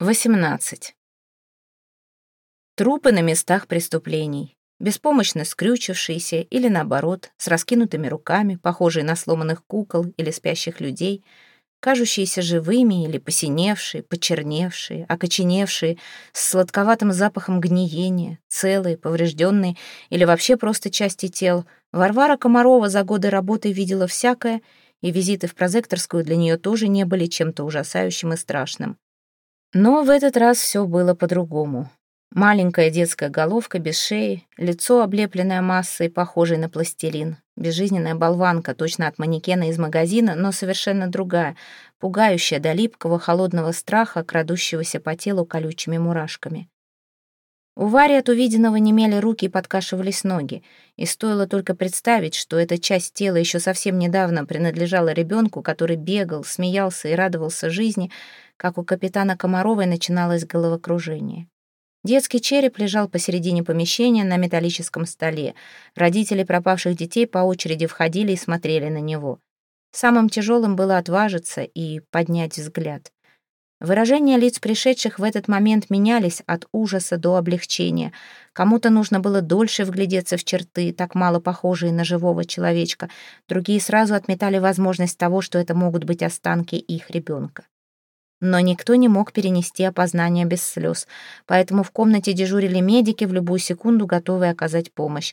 18. Трупы на местах преступлений, беспомощно скрючившиеся или, наоборот, с раскинутыми руками, похожие на сломанных кукол или спящих людей, кажущиеся живыми или посиневшие, почерневшие, окоченевшие, с сладковатым запахом гниения, целые, поврежденные или вообще просто части тел. Варвара Комарова за годы работы видела всякое, и визиты в прозекторскую для нее тоже не были чем-то ужасающим и страшным. Но в этот раз все было по-другому. Маленькая детская головка без шеи, лицо, облепленное массой, похожей на пластилин. Безжизненная болванка, точно от манекена из магазина, но совершенно другая, пугающая до липкого холодного страха, крадущегося по телу колючими мурашками. У Вари от увиденного немели руки и подкашивались ноги, и стоило только представить, что эта часть тела еще совсем недавно принадлежала ребенку, который бегал, смеялся и радовался жизни, как у капитана Комаровой начиналось головокружение. Детский череп лежал посередине помещения на металлическом столе. Родители пропавших детей по очереди входили и смотрели на него. Самым тяжелым было отважиться и поднять взгляд. Выражения лиц пришедших в этот момент менялись от ужаса до облегчения. Кому-то нужно было дольше вглядеться в черты, так мало похожие на живого человечка. Другие сразу отметали возможность того, что это могут быть останки их ребенка. Но никто не мог перенести опознание без слез, поэтому в комнате дежурили медики в любую секунду, готовые оказать помощь.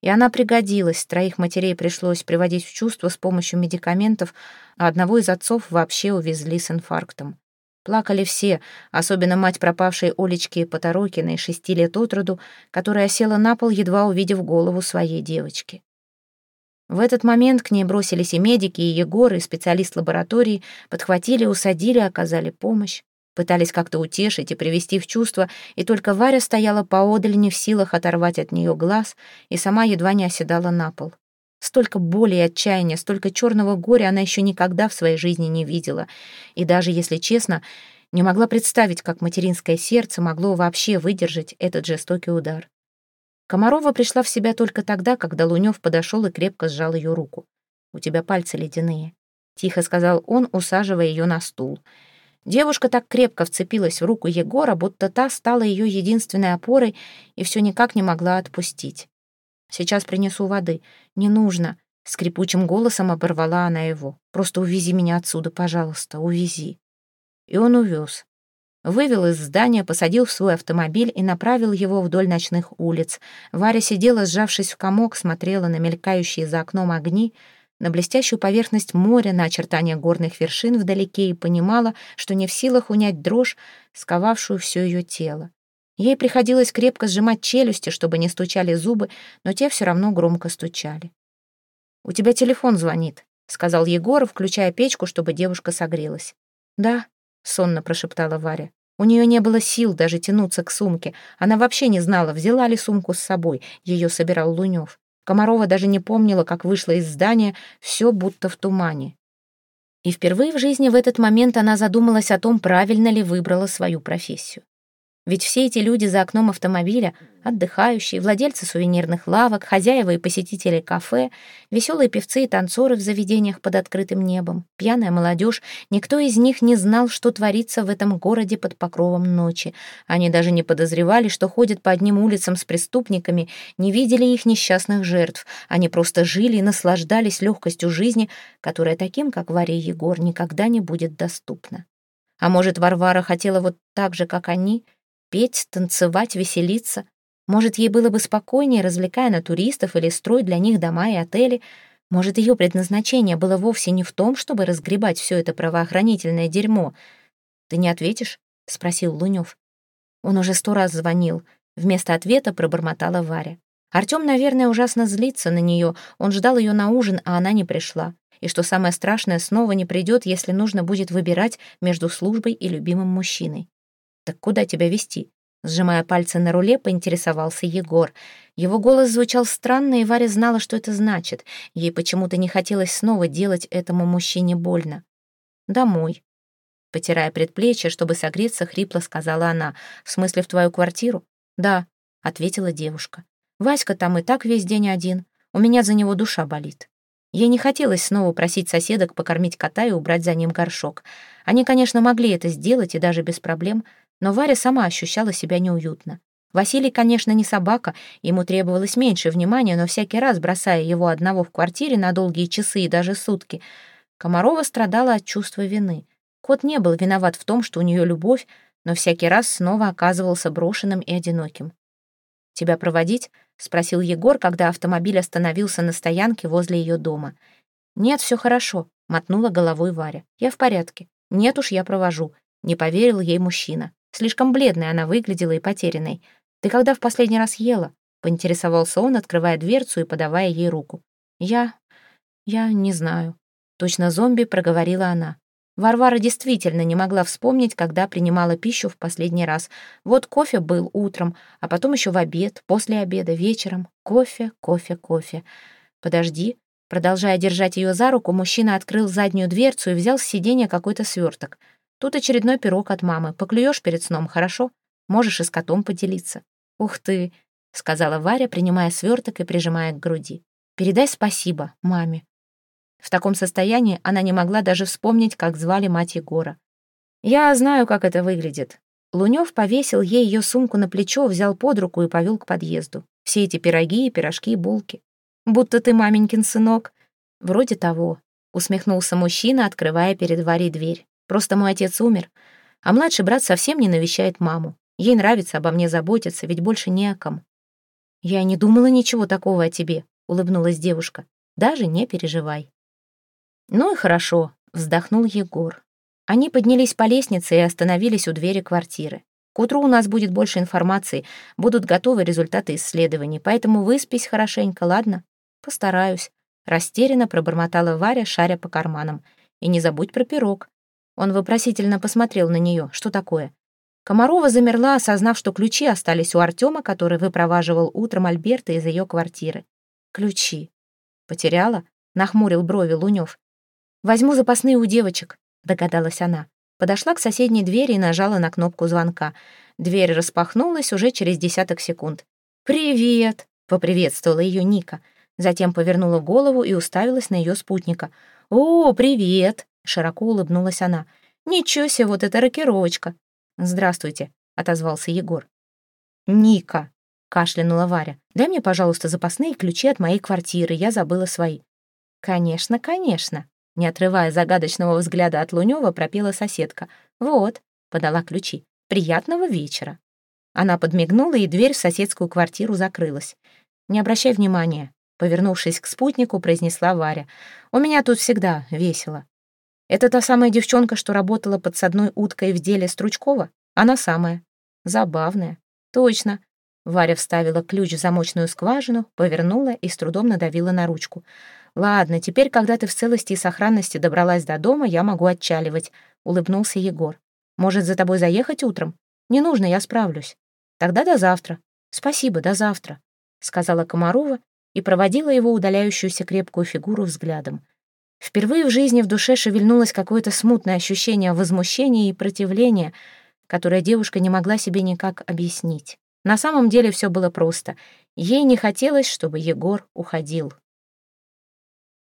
И она пригодилась, троих матерей пришлось приводить в чувство с помощью медикаментов, а одного из отцов вообще увезли с инфарктом. Плакали все, особенно мать пропавшей Олечки Поторокиной, шести лет от роду, которая села на пол, едва увидев голову своей девочки. В этот момент к ней бросились и медики, и Егор, и специалист лаборатории, подхватили, усадили, оказали помощь. Пытались как-то утешить и привести в чувство, и только Варя стояла поодаль, не в силах оторвать от нее глаз, и сама едва не оседала на пол. Столько боли и отчаяния, столько черного горя она еще никогда в своей жизни не видела. И даже, если честно, не могла представить, как материнское сердце могло вообще выдержать этот жестокий удар. Комарова пришла в себя только тогда, когда Лунёв подошел и крепко сжал ее руку. «У тебя пальцы ледяные», — тихо сказал он, усаживая ее на стул. Девушка так крепко вцепилась в руку Егора, будто та стала ее единственной опорой и все никак не могла отпустить. Сейчас принесу воды. Не нужно. Скрипучим голосом оборвала она его. Просто увези меня отсюда, пожалуйста, увези. И он увез. Вывел из здания, посадил в свой автомобиль и направил его вдоль ночных улиц. Варя сидела, сжавшись в комок, смотрела на мелькающие за окном огни, на блестящую поверхность моря, на очертания горных вершин вдалеке и понимала, что не в силах унять дрожь, сковавшую все ее тело. Ей приходилось крепко сжимать челюсти, чтобы не стучали зубы, но те все равно громко стучали. «У тебя телефон звонит», — сказал Егор, включая печку, чтобы девушка согрелась. «Да», — сонно прошептала Варя. У нее не было сил даже тянуться к сумке. Она вообще не знала, взяла ли сумку с собой. Ее собирал Лунев. Комарова даже не помнила, как вышла из здания, все будто в тумане. И впервые в жизни в этот момент она задумалась о том, правильно ли выбрала свою профессию. Ведь все эти люди за окном автомобиля, отдыхающие, владельцы сувенирных лавок, хозяева и посетители кафе, веселые певцы и танцоры в заведениях под открытым небом, пьяная молодежь, никто из них не знал, что творится в этом городе под покровом ночи. Они даже не подозревали, что ходят по одним улицам с преступниками, не видели их несчастных жертв. Они просто жили и наслаждались легкостью жизни, которая таким, как Варя Егор, никогда не будет доступна. А может, Варвара хотела вот так же, как они — петь, танцевать, веселиться. Может, ей было бы спокойнее, развлекая на туристов или строить для них дома и отели. Может, ее предназначение было вовсе не в том, чтобы разгребать все это правоохранительное дерьмо. «Ты не ответишь?» — спросил Лунев. Он уже сто раз звонил. Вместо ответа пробормотала Варя. Артем, наверное, ужасно злится на нее. Он ждал ее на ужин, а она не пришла. И что самое страшное, снова не придет, если нужно будет выбирать между службой и любимым мужчиной. «Так куда тебя вести?» Сжимая пальцы на руле, поинтересовался Егор. Его голос звучал странно, и Варя знала, что это значит. Ей почему-то не хотелось снова делать этому мужчине больно. «Домой». Потирая предплечье, чтобы согреться, хрипло сказала она. «В смысле, в твою квартиру?» «Да», — ответила девушка. «Васька там и так весь день один. У меня за него душа болит». Ей не хотелось снова просить соседок покормить кота и убрать за ним горшок. Они, конечно, могли это сделать, и даже без проблем, но Варя сама ощущала себя неуютно. Василий, конечно, не собака, ему требовалось меньше внимания, но всякий раз, бросая его одного в квартире на долгие часы и даже сутки, Комарова страдала от чувства вины. Кот не был виноват в том, что у нее любовь, но всякий раз снова оказывался брошенным и одиноким. «Тебя проводить?» — спросил Егор, когда автомобиль остановился на стоянке возле ее дома. «Нет, все хорошо», — мотнула головой Варя. «Я в порядке. Нет уж, я провожу», — не поверил ей мужчина. Слишком бледной она выглядела и потерянной. «Ты когда в последний раз ела?» — поинтересовался он, открывая дверцу и подавая ей руку. «Я... я не знаю». Точно зомби проговорила она. Варвара действительно не могла вспомнить, когда принимала пищу в последний раз. Вот кофе был утром, а потом еще в обед, после обеда, вечером. Кофе, кофе, кофе. «Подожди». Продолжая держать ее за руку, мужчина открыл заднюю дверцу и взял с сиденья какой-то сверток. «Тут очередной пирог от мамы. Поклюешь перед сном, хорошо? Можешь и с котом поделиться». «Ух ты», — сказала Варя, принимая сверток и прижимая к груди. «Передай спасибо маме». В таком состоянии она не могла даже вспомнить, как звали мать Егора. «Я знаю, как это выглядит». Лунёв повесил ей ее сумку на плечо, взял под руку и повел к подъезду. Все эти пироги, пирожки и булки. «Будто ты маменькин сынок». «Вроде того», — усмехнулся мужчина, открывая перед Варей дверь. «Просто мой отец умер, а младший брат совсем не навещает маму. Ей нравится обо мне заботиться, ведь больше не о ком». «Я не думала ничего такого о тебе», — улыбнулась девушка. «Даже не переживай». «Ну и хорошо», — вздохнул Егор. Они поднялись по лестнице и остановились у двери квартиры. К утру у нас будет больше информации, будут готовы результаты исследований, поэтому выспись хорошенько, ладно? Постараюсь. Растерянно пробормотала Варя, шаря по карманам. И не забудь про пирог. Он вопросительно посмотрел на нее. Что такое? Комарова замерла, осознав, что ключи остались у Артема, который выпроваживал утром Альберта из ее квартиры. Ключи. Потеряла? Нахмурил брови Лунев. «Возьму запасные у девочек», — догадалась она. Подошла к соседней двери и нажала на кнопку звонка. Дверь распахнулась уже через десяток секунд. «Привет!» — поприветствовала ее Ника. Затем повернула голову и уставилась на ее спутника. «О, привет!» — широко улыбнулась она. «Ничего себе, вот эта рокировочка!» «Здравствуйте!» — отозвался Егор. «Ника!» — кашлянула Варя. «Дай мне, пожалуйста, запасные ключи от моей квартиры, я забыла свои». «Конечно, конечно!» Не отрывая загадочного взгляда от Лунёва, пропела соседка. «Вот», — подала ключи, — «приятного вечера». Она подмигнула, и дверь в соседскую квартиру закрылась. «Не обращай внимания», — повернувшись к спутнику, произнесла Варя. «У меня тут всегда весело». «Это та самая девчонка, что работала подсадной уткой в деле Стручкова? Она самая. Забавная. Точно». Варя вставила ключ в замочную скважину, повернула и с трудом надавила на ручку. «Ладно, теперь, когда ты в целости и сохранности добралась до дома, я могу отчаливать», — улыбнулся Егор. «Может, за тобой заехать утром? Не нужно, я справлюсь. Тогда до завтра. Спасибо, до завтра», — сказала Комарова и проводила его удаляющуюся крепкую фигуру взглядом. Впервые в жизни в душе шевельнулось какое-то смутное ощущение возмущения и противления, которое девушка не могла себе никак объяснить. На самом деле все было просто. Ей не хотелось, чтобы Егор уходил.